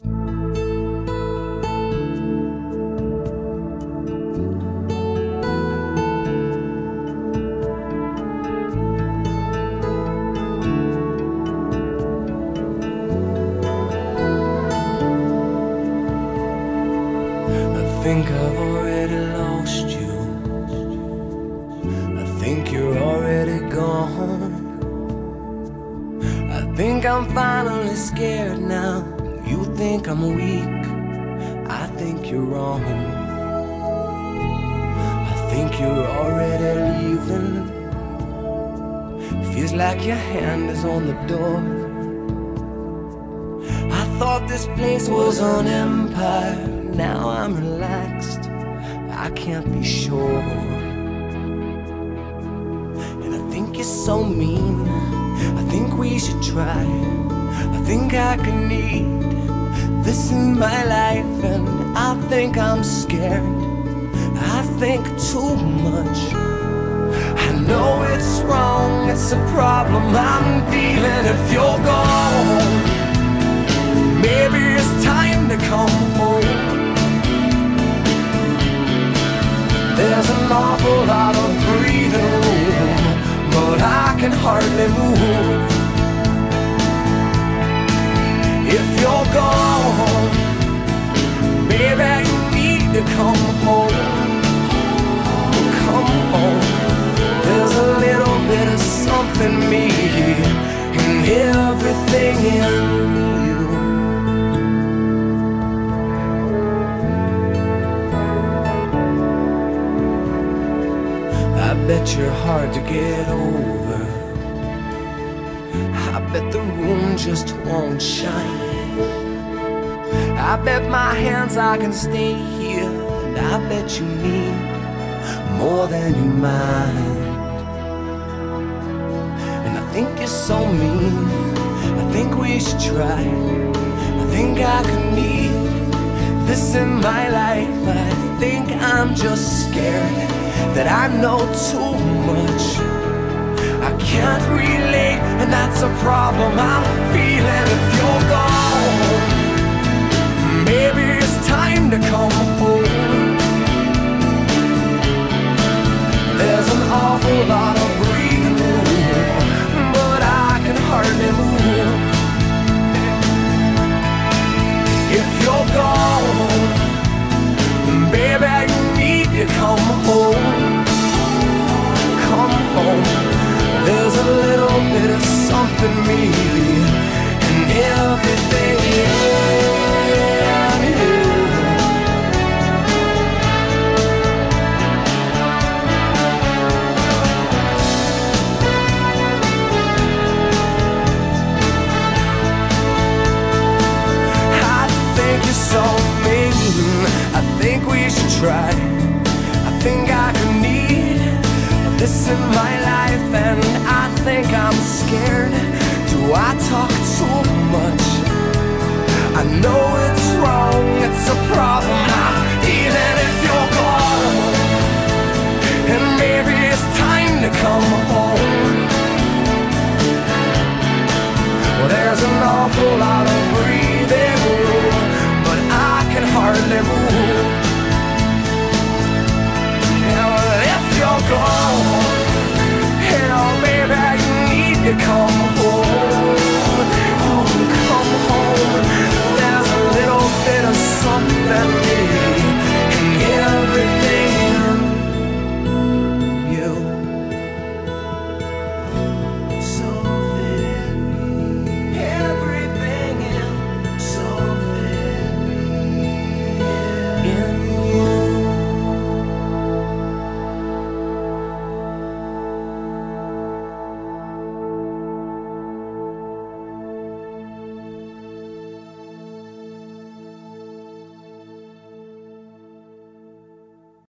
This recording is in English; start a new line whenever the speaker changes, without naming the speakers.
I think I've already lost you. I think you're already gone. I think I'm finally scared now. You think I'm weak. I think you're wrong. I think you're already leaving. Feels like your hand is on the door. I thought this place was an empire. Now I'm relaxed. I can't be sure. And I think you're so mean. I think we should try. I think I could need this is my life. And I think I'm scared. I think too much. I know it's wrong, it's a problem I'm feeling if you're gone. Maybe it's time to come home. There's an awful lot of breathing room, but I can hardly move. If you're gone, baby, you need to come home. Come home. There's a little bit of something me in everything in you. I bet you're hard to get over. Bet the room just won't shine. I bet my hands I can stay here, and I bet you need more than you mind. And I think you're so mean. I think we should try. I think I could need this in my life. I think I'm just scared that I know too much. I can't relate, and that's a problem I'm feeling if you're gone. Maybe it's time to come me in everything in you. I think you're so mean. I think we should try. I think I could need this is my life and I think I'm scared Do I talk too much? I know it's wrong, it's a problem